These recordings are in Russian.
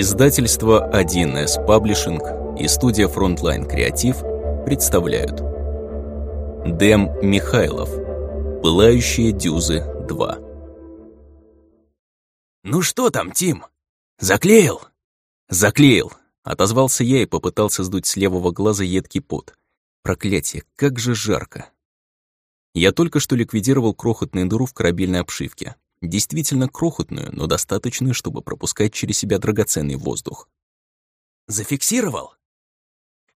Издательство 1С Паблишинг и студия Frontline Креатив представляют Дэм Михайлов «Пылающие дюзы 2» «Ну что там, Тим? Заклеил?» «Заклеил!» — отозвался я и попытался сдуть с левого глаза едкий пот. Проклятие, как же жарко! Я только что ликвидировал крохотную дыру в корабельной обшивке. Действительно крохотную, но достаточную, чтобы пропускать через себя драгоценный воздух. «Зафиксировал?»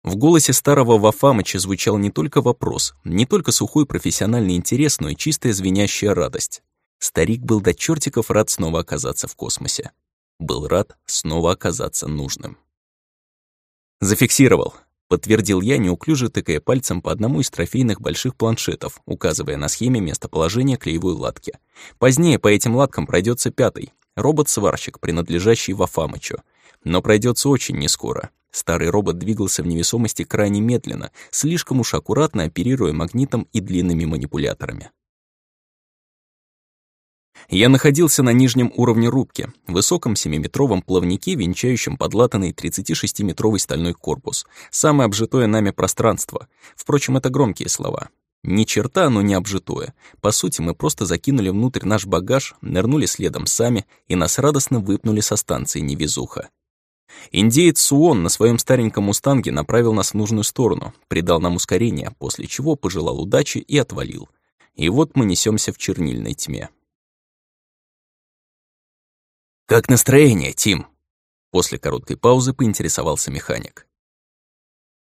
В голосе старого Вафамыча звучал не только вопрос, не только сухой профессиональный интерес, но и чистая звенящая радость. Старик был до чертиков рад снова оказаться в космосе. Был рад снова оказаться нужным. «Зафиксировал», подтвердил я, неуклюже тыкая пальцем по одному из трофейных больших планшетов, указывая на схеме местоположения клеевой латки. Позднее по этим латкам пройдется пятый, робот-сварщик, принадлежащий Вафамычу. Но пройдется очень нескоро. Старый робот двигался в невесомости крайне медленно, слишком уж аккуратно оперируя магнитом и длинными манипуляторами. Я находился на нижнем уровне рубки, высоком 7-метровом плавнике, венчающем подлатанный 36-метровый стальной корпус, самое обжитое нами пространство. Впрочем, это громкие слова. Ни черта но не обжитое. По сути, мы просто закинули внутрь наш багаж, нырнули следом сами и нас радостно выпнули со станции невезуха. Индеец Суон на своем стареньком мустанге направил нас в нужную сторону, придал нам ускорение, после чего пожелал удачи и отвалил. И вот мы несемся в чернильной тьме. «Как настроение, Тим?» После короткой паузы поинтересовался механик.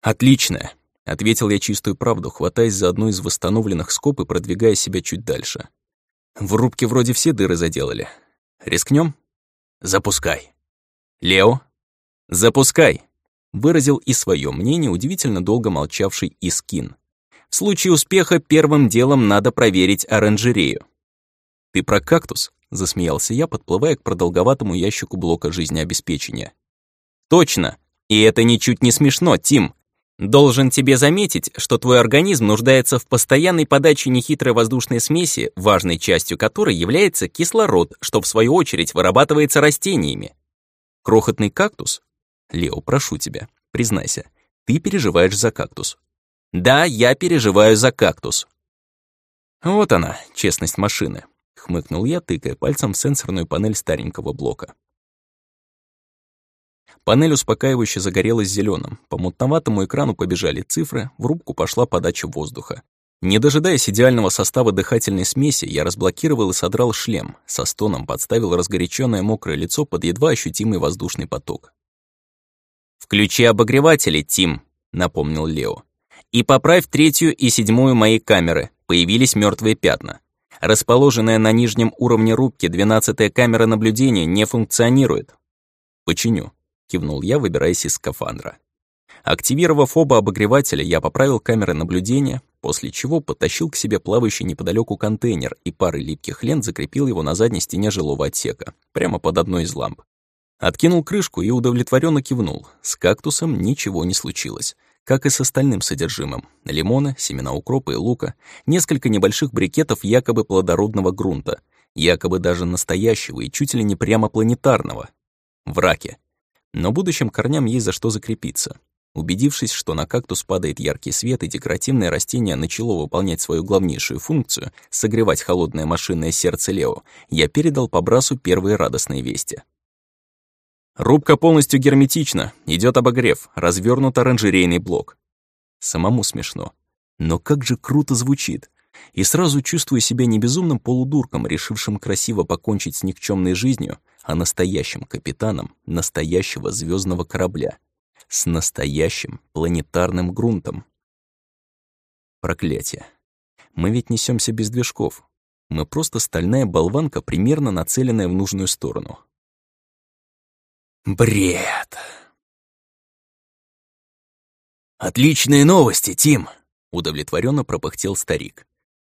«Отлично», — ответил я чистую правду, хватаясь за одну из восстановленных скоб и продвигая себя чуть дальше. «В рубке вроде все дыры заделали. Рискнем? «Запускай». «Лео?» «Запускай», — выразил и свое мнение удивительно долго молчавший Искин. «В случае успеха первым делом надо проверить оранжерею». «Ты про кактус?» Засмеялся я, подплывая к продолговатому ящику блока жизнеобеспечения. Точно! И это ничуть не смешно, Тим. Должен тебе заметить, что твой организм нуждается в постоянной подаче нехитрой воздушной смеси, важной частью которой является кислород, что в свою очередь вырабатывается растениями. Крохотный кактус? Лео, прошу тебя, признайся, ты переживаешь за кактус. Да, я переживаю за кактус. Вот она, честность машины хмыкнул я, тыкая пальцем в сенсорную панель старенького блока. Панель успокаивающе загорелась зеленым. По мутноватому экрану побежали цифры, в рубку пошла подача воздуха. Не дожидаясь идеального состава дыхательной смеси, я разблокировал и содрал шлем, со стоном подставил разгоряченное мокрое лицо под едва ощутимый воздушный поток. «Включи обогреватели, Тим», — напомнил Лео. «И поправь третью и седьмую мои камеры, появились мертвые пятна. Расположенная на нижнем уровне рубки двенадцатая камера наблюдения не функционирует. «Починю», — кивнул я, выбираясь из скафандра. Активировав оба обогревателя, я поправил камеры наблюдения, после чего подтащил к себе плавающий неподалеку контейнер и парой липких лент закрепил его на задней стене жилого отсека, прямо под одной из ламп. Откинул крышку и удовлетворенно кивнул. С кактусом ничего не случилось как и с остальным содержимым — лимона, семена укропа и лука, несколько небольших брикетов якобы плодородного грунта, якобы даже настоящего и чуть ли не прямо планетарного. В раке. Но будущим корням есть за что закрепиться. Убедившись, что на кактус падает яркий свет и декоративное растение начало выполнять свою главнейшую функцию — согревать холодное машинное сердце Лео, я передал по брасу первые радостные вести. Рубка полностью герметична, идет обогрев, развернут оранжерейный блок. Самому смешно. Но как же круто звучит. И сразу чувствую себя не безумным полудурком, решившим красиво покончить с никчемной жизнью, а настоящим капитаном настоящего звездного корабля. С настоящим планетарным грунтом. Проклятие. Мы ведь несемся без движков. Мы просто стальная болванка, примерно нацеленная в нужную сторону. Бред. Отличные новости, Тим, удовлетворенно пропыхтел старик.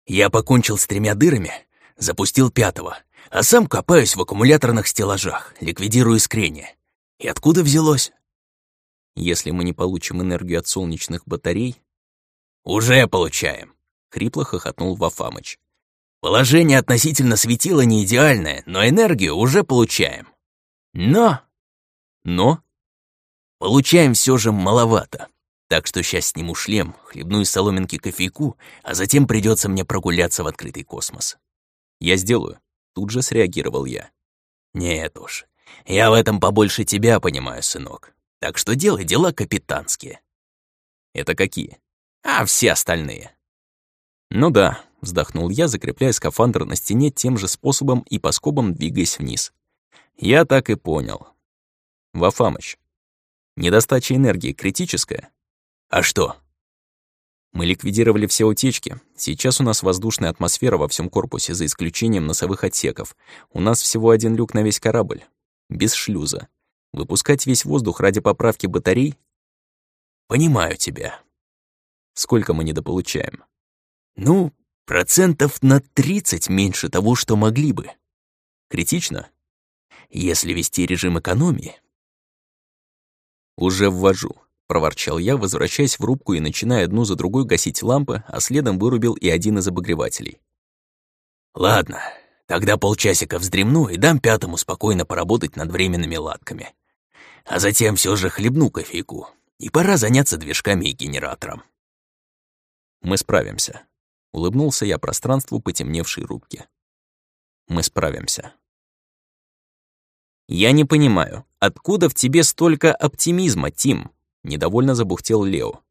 Я покончил с тремя дырами, запустил пятого, а сам копаюсь в аккумуляторных стеллажах, ликвидирую искрение. И откуда взялось? Если мы не получим энергию от солнечных батарей... Уже получаем, хрипло хохотнул Вафамыч. Положение относительно светила не идеальное, но энергию уже получаем. Но Но получаем все же маловато. Так что сейчас сниму шлем, хлебну из соломинки кофейку, а затем придется мне прогуляться в открытый космос. Я сделаю. Тут же среагировал я. Нет уж, я в этом побольше тебя понимаю, сынок. Так что делай дела капитанские. Это какие? А все остальные. Ну да, вздохнул я, закрепляя скафандр на стене тем же способом и по скобам двигаясь вниз. Я так и понял. Вафамыч, недостача энергии критическая? А что? Мы ликвидировали все утечки. Сейчас у нас воздушная атмосфера во всем корпусе, за исключением носовых отсеков. У нас всего один люк на весь корабль. Без шлюза. Выпускать весь воздух ради поправки батарей? Понимаю тебя. Сколько мы недополучаем? Ну, процентов на 30 меньше того, что могли бы. Критично? Если вести режим экономии. Уже ввожу. — проворчал я, возвращаясь в рубку и начиная одну за другой гасить лампы, а следом вырубил и один из обогревателей. «Ладно, тогда полчасика вздремну и дам пятому спокойно поработать над временными латками. А затем все же хлебну кофейку, и пора заняться движками и генератором». «Мы справимся», — улыбнулся я пространству потемневшей рубки. «Мы справимся». «Я не понимаю, откуда в тебе столько оптимизма, Тим?» Недовольно забухтел Лео.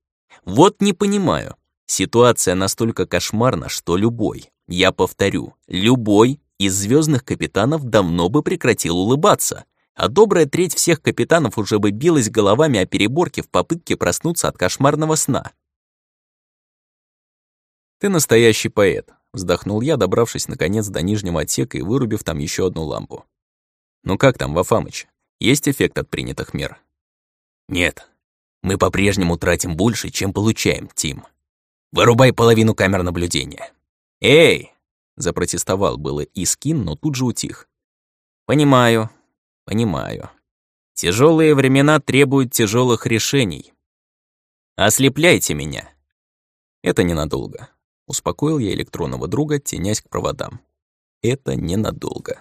«Вот не понимаю. Ситуация настолько кошмарна, что любой, я повторю, любой из звездных капитанов давно бы прекратил улыбаться, а добрая треть всех капитанов уже бы билась головами о переборке в попытке проснуться от кошмарного сна. «Ты настоящий поэт», — вздохнул я, добравшись наконец до нижнего отсека и вырубив там еще одну лампу. «Ну как там, Вафамыч? Есть эффект от принятых мер?» «Нет, мы по-прежнему тратим больше, чем получаем, Тим. Вырубай половину камер наблюдения. Эй! Запротестовал было Искин, но тут же утих. Понимаю, понимаю. Тяжелые времена требуют тяжелых решений. Ослепляйте меня. Это ненадолго. Успокоил я электронного друга, тенясь к проводам. Это ненадолго.